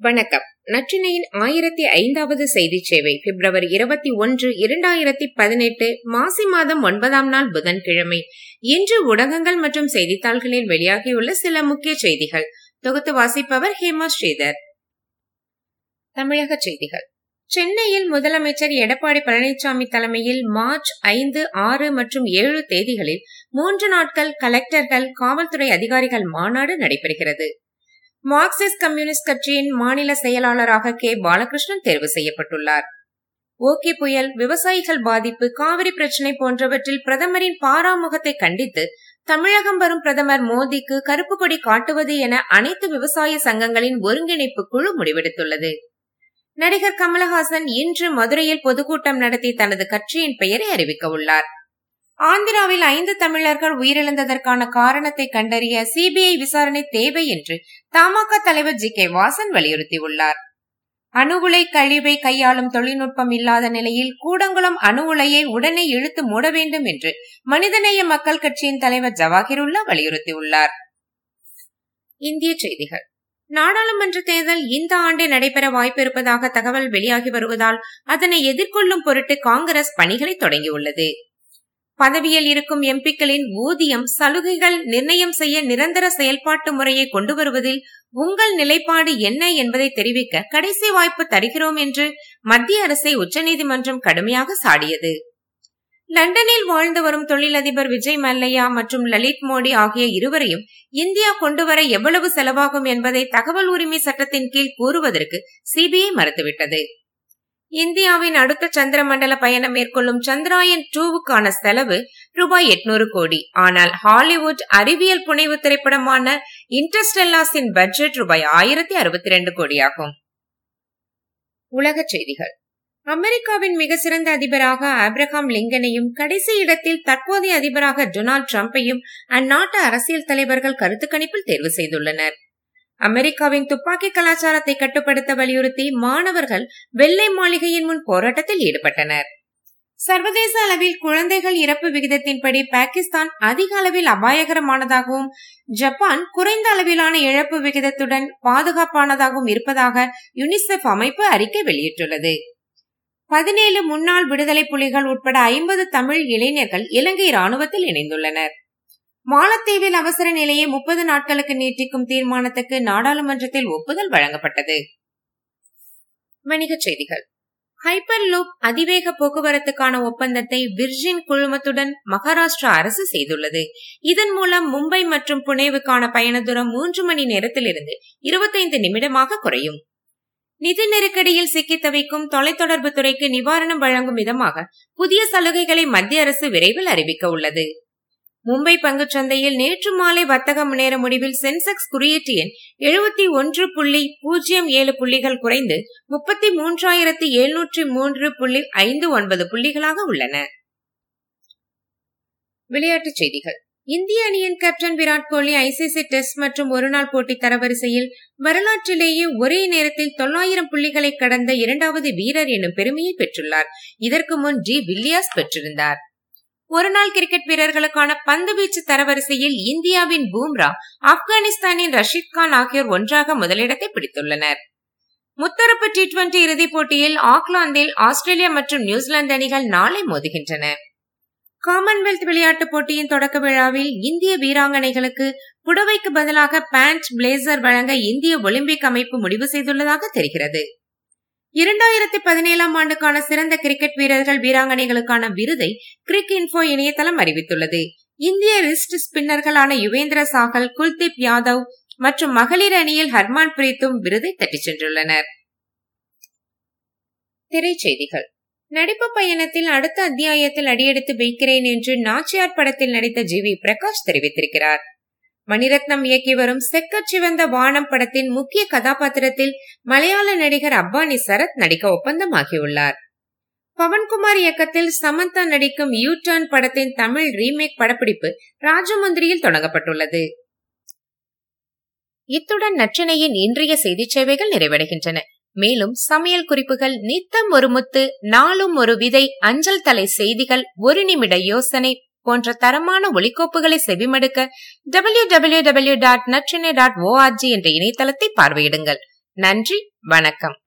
வணக்கம். நற்றினையின் ஆயிரத்தி ஐந்தாவது செய்தி சேவை பிப்ரவரி இருபத்தி ஒன்று இரண்டாயிரத்தி பதினெட்டு மாசி மாதம் ஒன்பதாம் நாள் புதன்கிழமை. இன்று ஊடகங்கள் மற்றும் செய்தித்தாள்களில் வெளியாகியுள்ள சில முக்கிய செய்திகள். தொகுத்து வாசிப்பவர் ஹேமா ஸ்ரீதர். தமிழக செய்திகள். சென்னையில் முதலமைச்சர் எடப்பாடி பழனிசாமி தலைமையில் மார்ச் ஐந்து ஆறு மற்றும் ஏழு தேதிகளில் மூன்று நாட்கள் கலெக்டர்கள் காவல்துறை அதிகாரிகள் மாநாடு நடைபெறுகிறது. மார்க்சிஸ்ட் கம்யூனிஸ்ட் கட்சியின் மாநில செயலாளராக கே. பாலகிருஷ்ணன் தேர்வு செய்யப்பட்டுள்ளார். ஓகே புயல் விவசாயிகள் பாதிப்பு காவிரி பிரச்சினை போன்றவற்றில் பிரதமரின் பாராமுகத்தை கண்டித்து தமிழகம் வரும் பிரதமர் மோடிக்கு கருப்பு கொடி காட்டுவது என அனைத்து விவசாய சங்கங்களின் ஒருங்கிணைப்பு குழு முடிவெடுத்துள்ளது. நடிகர் கமலஹாசன் இன்று மதுரையில் பொதுக்கூட்டம் நடத்தி தனது கட்சியின் பெயரை அறிவிக்க உள்ளார். ஆந்திராவில் ஐந்து தமிழர்கள் உயிரிழந்ததற்கான காரணத்தை கண்டறிய சிபிஐ விசாரணை தேவை என்று தமாக தலைவர் ஜி கே வாசன் வலியுறுத்தியுள்ளார். அணு உலை கழிவை கையாளும் தொழில்நுட்பம் இல்லாத நிலையில் கூடங்குளம் அணு உலையை உடனே இழுத்து மூட வேண்டும் என்று மனிதநேய மக்கள் கட்சியின் தலைவர் ஜவாஹிருல்லா வலியுறுத்தியுள்ளார். இந்திய செய்திகள். நாடாளுமன்ற தேர்தல் இந்த ஆண்டே நடைபெற வாய்ப்பு இருப்பதாக தகவல் வெளியாகி வருவதால் அதனை எதிர்கொள்ளும் பொருட்டு காங்கிரஸ் பணிகளை தொடங்கியுள்ளது. பதவியில் இருக்கும் எம்பிக்களின் ஊதியம் சலுகைகள் நிர்ணயம் செய்ய நிரந்தர செயல்பாட்டு முறையை கொண்டு வருவதில் உங்கள் நிலைப்பாடு என்ன என்பதை தெரிவிக்க கடைசி வாய்ப்பு தருகிறோம் என்று மத்திய அரசை உச்சநீதிமன்றம் கடுமையாக சாடியது. லண்டனில் வாழ்ந்து வரும் தொழிலதிபர் விஜய் மல்லையா மற்றும் லலித் மோடி ஆகிய இருவரையும் இந்தியா கொண்டுவர எவ்வளவு செலவாகும் என்பதை தகவல் உரிமை சட்டத்தின் கீழ் கூறுவதற்கு சிபிஐ மறுத்துவிட்டது. இந்தியாவின் அடுத்த சந்திரமண்டல பயணம் மேற்கொள்ளும் சந்திராயன் டூவுக்கான செலவு ரூபாய் எட்நூறு கோடி. ஆனால் ஹாலிவுட் அறிவியல் புனைவு திரைப்படமான இன்டர்ஸ்டெல்லாஸின் பட்ஜெட் ரூபாய் ஆயிரத்தி அறுபத்தி ரெண்டு கோடியாகும். உலகச் செய்திகள். அமெரிக்காவின் மிக சிறந்த அதிபராக ஆப்ரஹாம் லிங்கனையும் கடைசி இடத்தில் தற்போதைய அதிபராக டொனால்டு டிரம்பையும் அந்நாட்டு அரசியல் தலைவர்கள் கருத்து கணிப்பில் தேர்வு செய்துள்ளனர். அமெரிக்காவின் துப்பாக்கி கலாச்சாரத்தை கட்டுப்படுத்த வலியுறுத்தி மாணவர்கள் வெள்ளை மாளிகையின் முன் போராட்டத்தில் ஈடுபட்டனர். சர்வதேச அளவில் குழந்தைகள் இறப்பு விகிதத்தின்படி பாகிஸ்தான் அதிக அளவில் அபாயகரமானதாகவும் ஜப்பான் குறைந்த அளவிலான இழப்பு விகிதத்துடன் பாதுகாப்பானதாகவும் இருப்பதாக யுனிசெஃப் அமைப்பு அறிக்கை வெளியிட்டுள்ளது. பதினேழு முன்னாள் விடுதலை புலிகள் உட்பட ஐம்பது தமிழ் இளைஞர்கள் இலங்கை ராணுவத்தில் இணைந்துள்ளனர். மாலத்தீவில் அவசர நிலையை முப்பது நாட்களுக்கு நீட்டிக்கும் தீர்மானத்துக்கு நாடாளுமன்றத்தில் ஒப்புதல் வழங்கப்பட்டது. வணிகச் செய்திகள். ஹைப்பர் லூப் அதிவேக போக்குவரத்துக்கான ஒப்பந்தத்தை விர்ஜின் குழுமத்துடன் மகாராஷ்டிரா அரசு செய்துள்ளது. இதன் மூலம் மும்பை மற்றும் புனேவுக்கான பயண தூரம் மூன்று மணி நேரத்திலிருந்து இருபத்தைந்து நிமிடமாக குறையும். நிதி நெருக்கடியில் சிக்கி தவிக்கும் தொலைத்தொடர்பு துறைக்கு நிவாரணம் வழங்கும் விதமாக புதிய சலுகைகளை மத்திய அரசு விரைவில் அறிவிக்க உள்ளது. மும்பை சந்தையில் நேற்று மாலை வர்த்தக நேர முடிவில் சென்செக்ஸ் குறியீட்டு எண் எழுபத்தி ஒன்று புள்ளி பூஜ்ஜியம் ஏழு புள்ளிகள் குறைந்து முப்பத்தி மூன்றாயிரத்தி எழுநூற்றி மூன்று புள்ளி ஐந்து ஒன்பது புள்ளிகளாக உள்ளன. விளையாட்டுச் செய்திகள். இந்திய அணியின் captain Virat Kohli ICC test மற்றும் ஒருநாள் போட்டி தரவரிசையில் வரலாற்றிலேயே ஒரே நேரத்தில் தொள்ளாயிரம் புள்ளிகளை கடந்த இரண்டாவது வீரர் எனும் பெருமையை பெற்றுள்ளார். இதற்கு முன் டி வில்லியாஸ் பெற்றிருந்தார். ஒருநாள் கிரிக்கெட் வீரர்களுக்கான பந்து வீச்சு தரவரிசையில் இந்தியாவின் பூம்ரா ஆப்கானிஸ்தானின் ரஷீத் கான் ஆகியோர் ஒன்றாக முதலிடத்தை பிடித்துள்ளனர். முத்தரப்பு டி டுவெண்டி இறுதிப் போட்டியில் ஆக்லாந்தில் ஆஸ்திரேலியா மற்றும் நியூசிலாந்து அணிகள் நாளை மோதுகின்றன. காமன்வெல்த் விளையாட்டுப் போட்டியின் தொடக்க விழாவில் இந்திய வீராங்கனைகளுக்கு புடவைக்கு பதிலாக பேண்ட் பிளேசர் வழங்க இந்திய ஒலிம்பிக் அமைப்பு முடிவு செய்துள்ளதாக தெரிகிறது. இரண்டாயிரத்தி பதினேழாம் ஆண்டுக்கான சிறந்த கிரிக்கெட் வீரர்கள் வீராங்கனைகளுக்கான விருதை கிரிக் இன்ஃபோ இணையதளம் அறிவித்துள்ளது. இந்திய ரிஸ்ட் ஸ்பின்னர்களான யுவேந்திர சாகல் குல்தீப் யாதவ் மற்றும் மகளிர் அணியில் ஹர்மான் பிரீத்தும் விருதை தட்டிச் சென்றுள்ளனர். திரைச்செய்திகள். நடிப்பு பயணத்தில் அடுத்த அத்தியாயத்தில் அடியெடுத்து வைக்கிறேன் என்று நாச்சியார் படத்தில் நடித்த ஜி வி பிரகாஷ் தெரிவித்திருக்கிறார். மணிரத்னம் இயக்கி வரும் செக்கச் சிவந்த வானம் படத்தின் முக்கிய கதாபாத்திரத்தில் மலையாள நடிகர் அப்பானி சரத் நடிக்க ஒப்பந்தமாகியுள்ளார். பவன்குமார் இயக்கத்தில் சமந்தா நடிக்கும் யூ டர்ன் படத்தின் தமிழ் ரீமேக் படப்பிடிப்பு ராஜமந்திரியில் தொடங்கப்பட்டுள்ளது. இத்துடன் நற்றினையின் இன்றைய செய்தி சேவைகள் நிறைவடைகின்றன. மேலும் சமையல் குறிப்புகள் நித்தம் ஒரு முத்து நாளும் ஒரு விதை அஞ்சல் தலை செய்திகள் ஒரு நிமிட யோசனை போன்ற தரமான ஒலிக்கோப்புகளை செவிமடுக்க W W W dot Natrinai dot O R G என்ற இணையதளத்தை பார்வையிடுங்கள். நன்றி வணக்கம்.